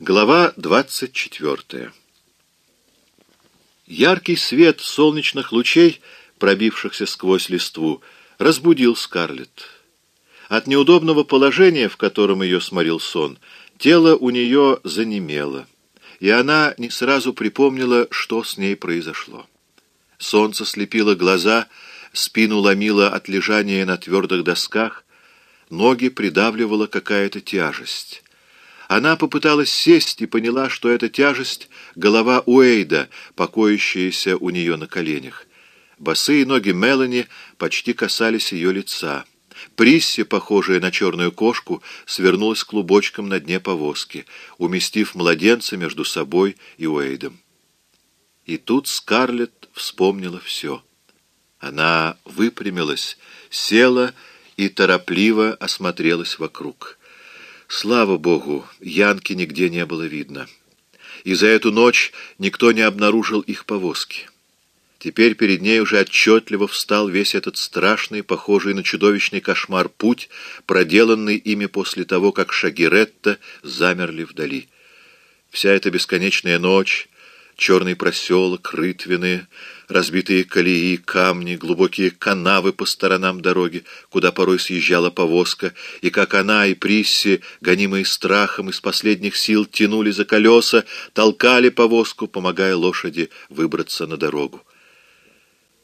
Глава 24 Яркий свет солнечных лучей, пробившихся сквозь листву, разбудил Скарлетт. От неудобного положения, в котором ее сморил сон, тело у нее занемело, и она не сразу припомнила, что с ней произошло. Солнце слепило глаза, спину ломило от лежания на твердых досках, ноги придавливала какая-то тяжесть. Она попыталась сесть и поняла, что эта тяжесть — голова Уэйда, покоящаяся у нее на коленях. Босые ноги Мелани почти касались ее лица. Присси, похожая на черную кошку, свернулась клубочком на дне повозки, уместив младенца между собой и Уэйдом. И тут Скарлетт вспомнила все. Она выпрямилась, села и торопливо осмотрелась вокруг. Слава богу, Янки нигде не было видно. И за эту ночь никто не обнаружил их повозки. Теперь перед ней уже отчетливо встал весь этот страшный, похожий на чудовищный кошмар путь, проделанный ими после того, как Шагиретта замерли вдали. Вся эта бесконечная ночь, черный проселок, рытвины, разбитые колеи, камни, глубокие канавы по сторонам дороги, куда порой съезжала повозка, и как она и Присси, гонимые страхом, из последних сил тянули за колеса, толкали повозку, помогая лошади выбраться на дорогу.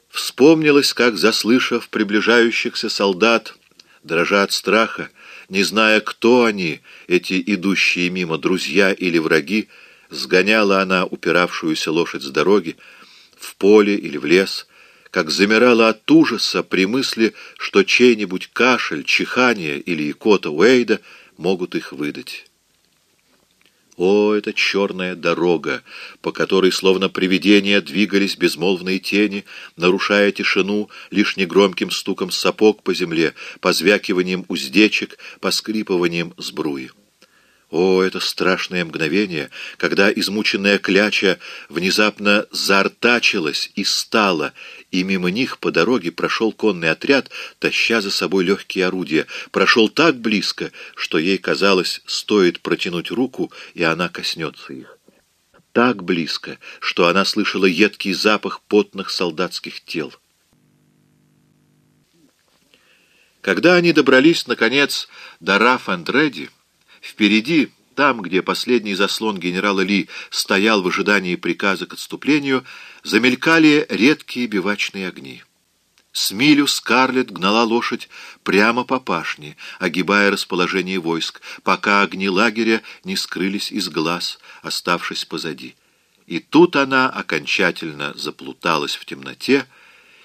Вспомнилось, как, заслышав приближающихся солдат, дрожа от страха, не зная, кто они, эти идущие мимо, друзья или враги, сгоняла она упиравшуюся лошадь с дороги, в поле или в лес, как замирала от ужаса при мысли, что чей-нибудь кашель, чихание или икота Уэйда могут их выдать. О, эта черная дорога, по которой, словно привидения, двигались безмолвные тени, нарушая тишину лишь негромким стуком сапог по земле, позвякиванием уздечек, поскрипыванием сбруи. О, это страшное мгновение, когда измученная кляча внезапно заортачилась и стала, и мимо них по дороге прошел конный отряд, таща за собой легкие орудия. Прошел так близко, что ей казалось, стоит протянуть руку, и она коснется их. Так близко, что она слышала едкий запах потных солдатских тел. Когда они добрались, наконец, до Раф-энд-Реди, Впереди, там, где последний заслон генерала Ли стоял в ожидании приказа к отступлению, замелькали редкие бивачные огни. С милю Скарлетт гнала лошадь прямо по пашне, огибая расположение войск, пока огни лагеря не скрылись из глаз, оставшись позади. И тут она окончательно заплуталась в темноте,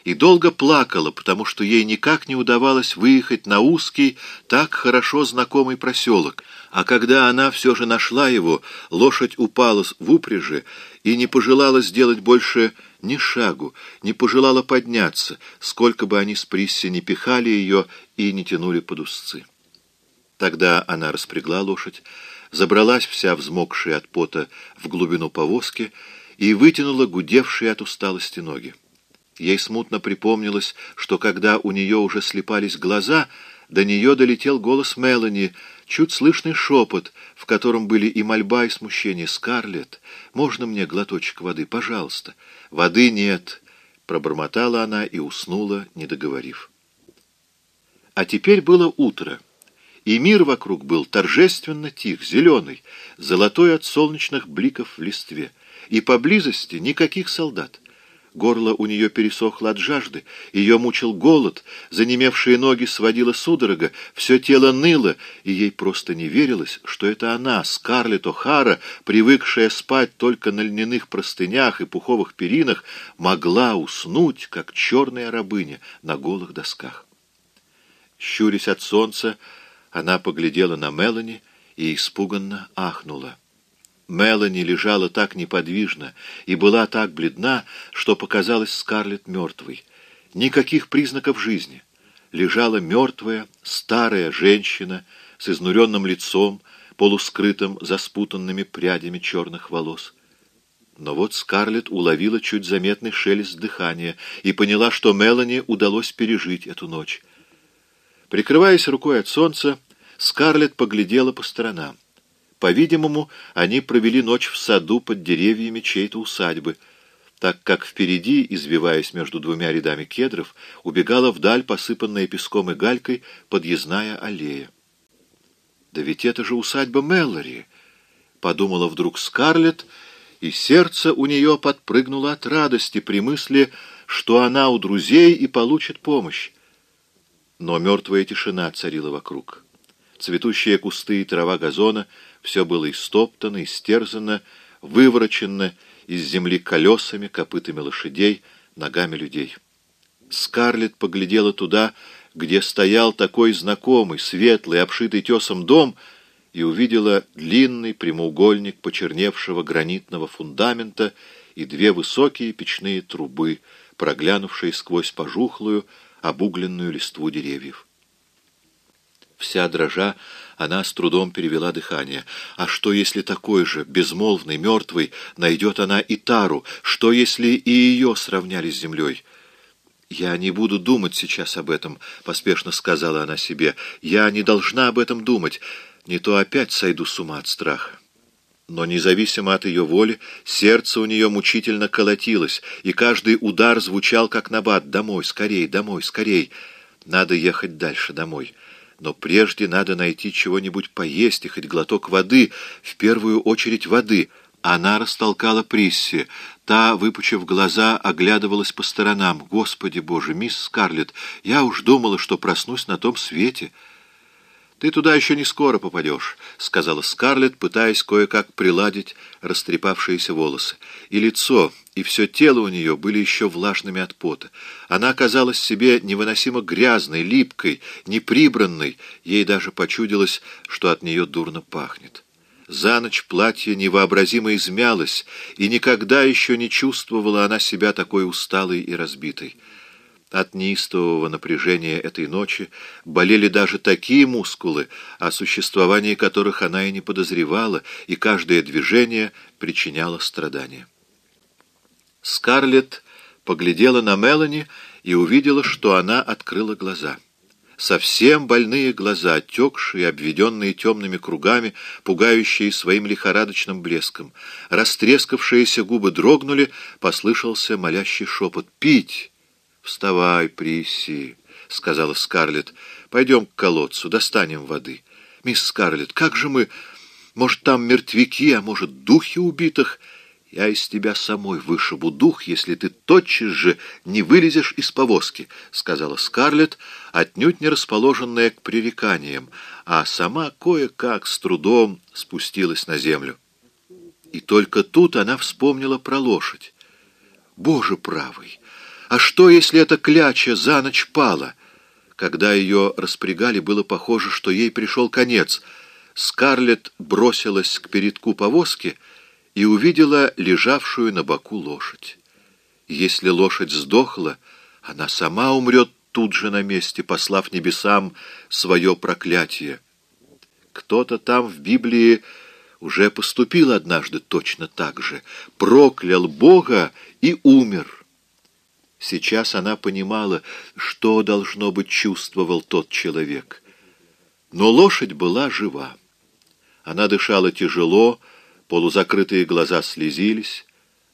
и долго плакала, потому что ей никак не удавалось выехать на узкий, так хорошо знакомый проселок, а когда она все же нашла его, лошадь упала в упряжи и не пожелала сделать больше ни шагу, не пожелала подняться, сколько бы они с Присси не пихали ее и не тянули под узцы. Тогда она распрягла лошадь, забралась вся взмокшая от пота в глубину повозки и вытянула гудевшие от усталости ноги. Ей смутно припомнилось, что когда у нее уже слепались глаза, до нее долетел голос Мелани, чуть слышный шепот, в котором были и мольба, и смущение. «Скарлетт, можно мне глоточек воды, пожалуйста?» «Воды нет», — пробормотала она и уснула, не договорив. А теперь было утро, и мир вокруг был торжественно тих, зеленый, золотой от солнечных бликов в листве, и поблизости никаких солдат. Горло у нее пересохло от жажды, ее мучил голод, занемевшие ноги сводила судорога, все тело ныло, и ей просто не верилось, что это она, Скарлетт О'Хара, привыкшая спать только на льняных простынях и пуховых перинах, могла уснуть, как черная рабыня на голых досках. Щурясь от солнца, она поглядела на Мелани и испуганно ахнула. Мелани лежала так неподвижно и была так бледна, что показалась Скарлетт мертвой. Никаких признаков жизни. Лежала мертвая, старая женщина с изнуренным лицом, полускрытым за спутанными прядями черных волос. Но вот Скарлетт уловила чуть заметный шелест дыхания и поняла, что Мелани удалось пережить эту ночь. Прикрываясь рукой от солнца, Скарлетт поглядела по сторонам. По-видимому, они провели ночь в саду под деревьями чьей-то усадьбы, так как впереди, извиваясь между двумя рядами кедров, убегала вдаль посыпанная песком и галькой подъездная аллея. «Да ведь это же усадьба Мэллори!» — подумала вдруг Скарлетт, и сердце у нее подпрыгнуло от радости при мысли, что она у друзей и получит помощь. Но мертвая тишина царила вокруг. Цветущие кусты и трава газона — все было истоптано, истерзано, выворочено из земли колесами, копытами лошадей, ногами людей. Скарлетт поглядела туда, где стоял такой знакомый, светлый, обшитый тесом дом, и увидела длинный прямоугольник почерневшего гранитного фундамента и две высокие печные трубы, проглянувшие сквозь пожухлую, обугленную листву деревьев. Вся дрожа, она с трудом перевела дыхание. А что, если такой же, безмолвный, мертвый, найдет она и Тару? Что, если и ее сравняли с землей? «Я не буду думать сейчас об этом», — поспешно сказала она себе. «Я не должна об этом думать. Не то опять сойду с ума от страха». Но независимо от ее воли, сердце у нее мучительно колотилось, и каждый удар звучал как набат «Домой, скорей, домой, скорей!» Надо ехать дальше, домой. Но прежде надо найти чего-нибудь поесть и хоть глоток воды, в первую очередь воды. Она растолкала Присси. Та, выпучив глаза, оглядывалась по сторонам. «Господи Боже, мисс Скарлетт, я уж думала, что проснусь на том свете». «Ты туда еще не скоро попадешь», — сказала Скарлетт, пытаясь кое-как приладить растрепавшиеся волосы. И лицо, и все тело у нее были еще влажными от пота. Она оказалась себе невыносимо грязной, липкой, неприбранной. Ей даже почудилось, что от нее дурно пахнет. За ночь платье невообразимо измялось, и никогда еще не чувствовала она себя такой усталой и разбитой. От неистового напряжения этой ночи болели даже такие мускулы, о существовании которых она и не подозревала, и каждое движение причиняло страдания. Скарлетт поглядела на Мелани и увидела, что она открыла глаза. Совсем больные глаза, отекшие, обведенные темными кругами, пугающие своим лихорадочным блеском. Растрескавшиеся губы дрогнули, послышался молящий шепот «Пить!» «Вставай, Присси», — сказала Скарлетт. «Пойдем к колодцу, достанем воды». «Мисс Скарлетт, как же мы... Может, там мертвяки, а может, духи убитых?» Я из тебя самой вышибу дух, если ты тотчас же не вылезешь из повозки, — сказала Скарлетт, отнюдь не расположенная к пререканиям, а сама кое-как с трудом спустилась на землю. И только тут она вспомнила про лошадь. Боже правый! А что, если эта кляча за ночь пала? Когда ее распрягали, было похоже, что ей пришел конец. Скарлетт бросилась к передку повозки и увидела лежавшую на боку лошадь. Если лошадь сдохла, она сама умрет тут же на месте, послав небесам свое проклятие. Кто-то там в Библии уже поступил однажды точно так же, проклял Бога и умер. Сейчас она понимала, что, должно быть, чувствовал тот человек. Но лошадь была жива. Она дышала тяжело, полузакрытые глаза слезились,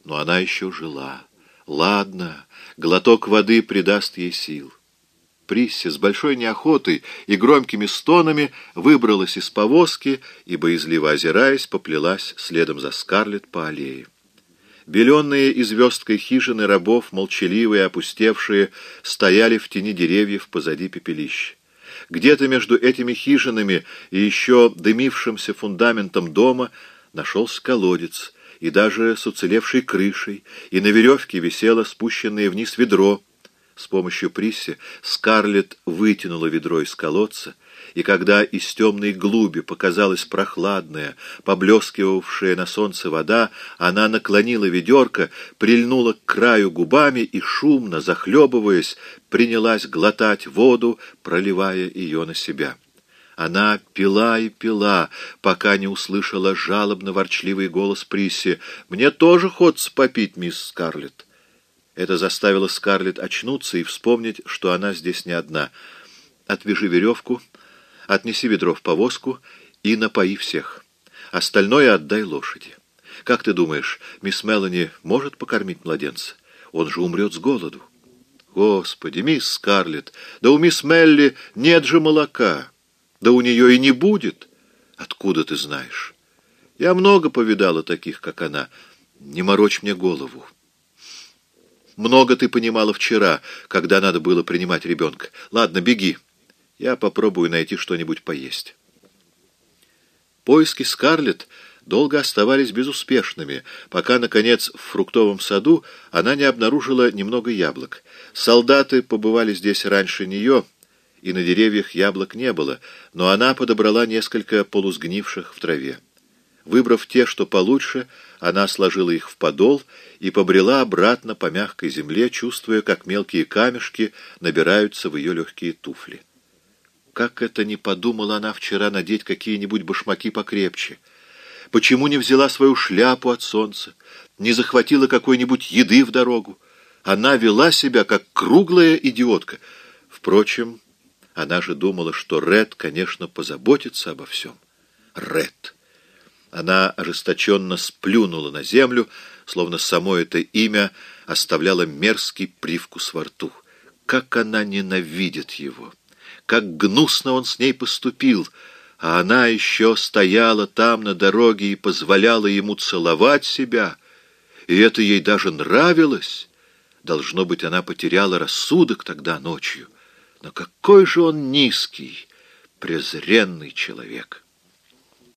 но она еще жила. Ладно, глоток воды придаст ей сил. Присси с большой неохотой и громкими стонами выбралась из повозки и, боязливо озираясь, поплелась следом за Скарлетт по аллее. Беленные и звездкой хижины рабов, молчаливые, опустевшие, стояли в тени деревьев позади пепелища. Где-то между этими хижинами и еще дымившимся фундаментом дома нашелся колодец, и даже с уцелевшей крышей, и на веревке висело спущенное вниз ведро. С помощью Присси Скарлетт вытянула ведро из колодца, и когда из темной глуби показалась прохладная, поблескивавшая на солнце вода, она наклонила ведерко, прильнула к краю губами и, шумно захлебываясь, принялась глотать воду, проливая ее на себя. Она пила и пила, пока не услышала жалобно-ворчливый голос Присси. «Мне тоже хочется попить, мисс Скарлетт». Это заставило Скарлетт очнуться и вспомнить, что она здесь не одна. «Отвяжи веревку», Отнеси ведро в повозку и напои всех. Остальное отдай лошади. Как ты думаешь, мисс Мелани может покормить младенца? Он же умрет с голоду. Господи, мисс Скарлетт, да у мисс Мелли нет же молока. Да у нее и не будет. Откуда ты знаешь? Я много повидала таких, как она. Не морочь мне голову. Много ты понимала вчера, когда надо было принимать ребенка. Ладно, беги. Я попробую найти что-нибудь поесть. Поиски Скарлетт долго оставались безуспешными, пока, наконец, в фруктовом саду она не обнаружила немного яблок. Солдаты побывали здесь раньше нее, и на деревьях яблок не было, но она подобрала несколько полусгнивших в траве. Выбрав те, что получше, она сложила их в подол и побрела обратно по мягкой земле, чувствуя, как мелкие камешки набираются в ее легкие туфли. Как это не подумала она вчера надеть какие-нибудь башмаки покрепче? Почему не взяла свою шляпу от солнца? Не захватила какой-нибудь еды в дорогу? Она вела себя, как круглая идиотка. Впрочем, она же думала, что Ред, конечно, позаботится обо всем. Ред. Она ожесточенно сплюнула на землю, словно само это имя оставляло мерзкий привкус во рту. Как она ненавидит его! Как гнусно он с ней поступил! А она еще стояла там на дороге и позволяла ему целовать себя. И это ей даже нравилось. Должно быть, она потеряла рассудок тогда ночью. Но какой же он низкий, презренный человек!